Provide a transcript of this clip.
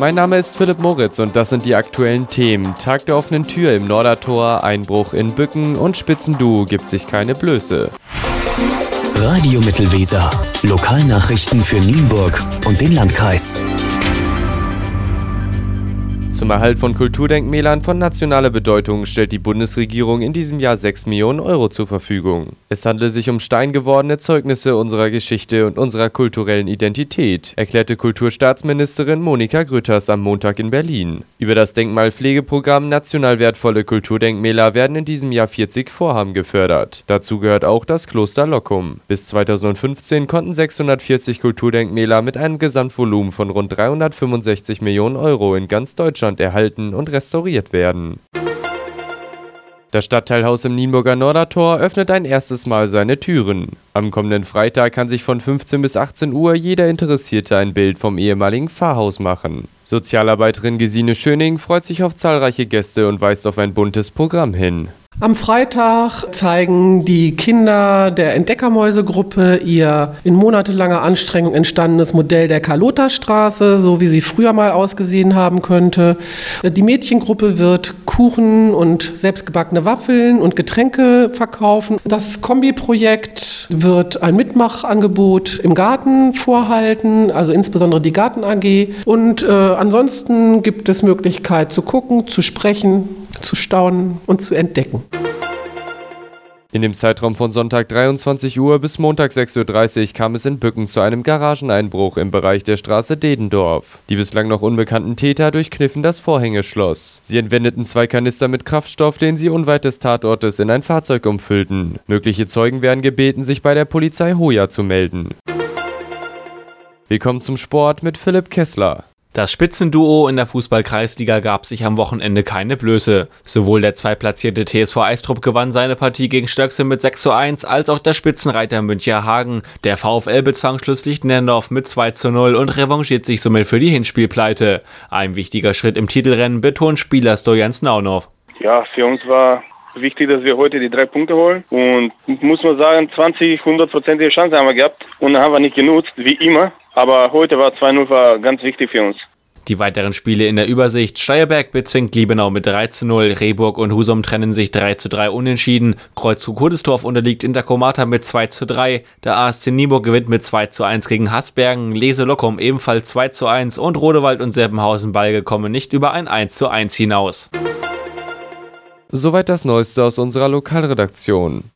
Mein Name ist Philipp Moritz und das sind die aktuellen Themen. Tag der offenen Tür im Nordertor, Einbruch in Bücken und Spitzendu gibt sich keine Blöße. Radio Mittelweser. Lokalnachrichten für Nienburg und den Landkreis. Zum Erhalt von Kulturdenkmälern von nationaler Bedeutung stellt die Bundesregierung in diesem Jahr 6 Millionen Euro zur Verfügung. Es handle sich um steingewordene Zeugnisse unserer Geschichte und unserer kulturellen Identität, erklärte Kulturstaatsministerin Monika Grütters am Montag in Berlin. Über das Denkmalpflegeprogramm National wertvolle Kulturdenkmäler werden in diesem Jahr 40 Vorhaben gefördert. Dazu gehört auch das Kloster Lockum. Bis 2015 konnten 640 Kulturdenkmäler mit einem Gesamtvolumen von rund 365 Millionen Euro in ganz Deutschland Zustand erhalten und restauriert werden. Das Stadtteilhaus im Nienburger Nordertor öffnet ein erstes Mal seine Türen. Am kommenden Freitag kann sich von 15 bis 18 Uhr jeder Interessierte ein Bild vom ehemaligen Pfarrhaus machen. Sozialarbeiterin Gesine Schöning freut sich auf zahlreiche Gäste und weist auf ein buntes Programm hin. Am Freitag zeigen die Kinder der Entdeckermäusegruppe ihr in monatelanger Anstrengung entstandenes Modell der Carlota-Straße, so wie sie früher mal ausgesehen haben könnte. Die Mädchengruppe wird Kuchen und selbstgebackene Waffeln und Getränke verkaufen. Das Kombiprojekt wird ein Mitmachangebot im Garten vorhalten, also insbesondere die Garten AG. Und äh, ansonsten gibt es Möglichkeit zu gucken, zu sprechen zu staunen und zu entdecken. In dem Zeitraum von Sonntag 23 Uhr bis Montag 6.30 Uhr kam es in Bücken zu einem Garageneinbruch im Bereich der Straße Dedendorf. Die bislang noch unbekannten Täter durchkniffen das Vorhängeschloss. Sie entwendeten zwei Kanister mit Kraftstoff, den sie unweit des Tatortes in ein Fahrzeug umfüllten. Mögliche Zeugen werden gebeten, sich bei der Polizei Hoja zu melden. Willkommen zum Sport mit Philipp Kessler. Das Spitzenduo in der Fußballkreisliga gab sich am Wochenende keine Blöße. Sowohl der zweitplatzierte TSV Eistrup gewann seine Partie gegen Stöcksel mit 6 zu 1, als auch der Spitzenreiter Münchner Hagen. Der VfL bezwang schlusslich Nendorf mit 2 zu 0 und revanchiert sich somit für die Hinspielpleite. Ein wichtiger Schritt im Titelrennen betont Spieler Stojans Snaunov. Ja, für uns war wichtig, dass wir heute die drei Punkte holen. Und muss man sagen, 20, 100-prozentige Chance haben wir gehabt. Und haben wir nicht genutzt, wie immer. Aber heute war 2-0 war ganz wichtig für uns. Die weiteren Spiele in der Übersicht. Steierberg bezwingt Liebenau mit 3 zu 0. Rehburg und Husum trennen sich 3 zu 3 unentschieden. Kreuzrug Hudestorf unterliegt Intercomata mit 2 zu 3. Der ASC Nieburg gewinnt mit 2 zu 1 gegen Hasbergen. Lese Lockum ebenfalls 2 zu 1 und Rodewald und Seppenhausen Ball kommen nicht über ein 1 zu 1 hinaus. Soweit das Neueste aus unserer Lokalredaktion.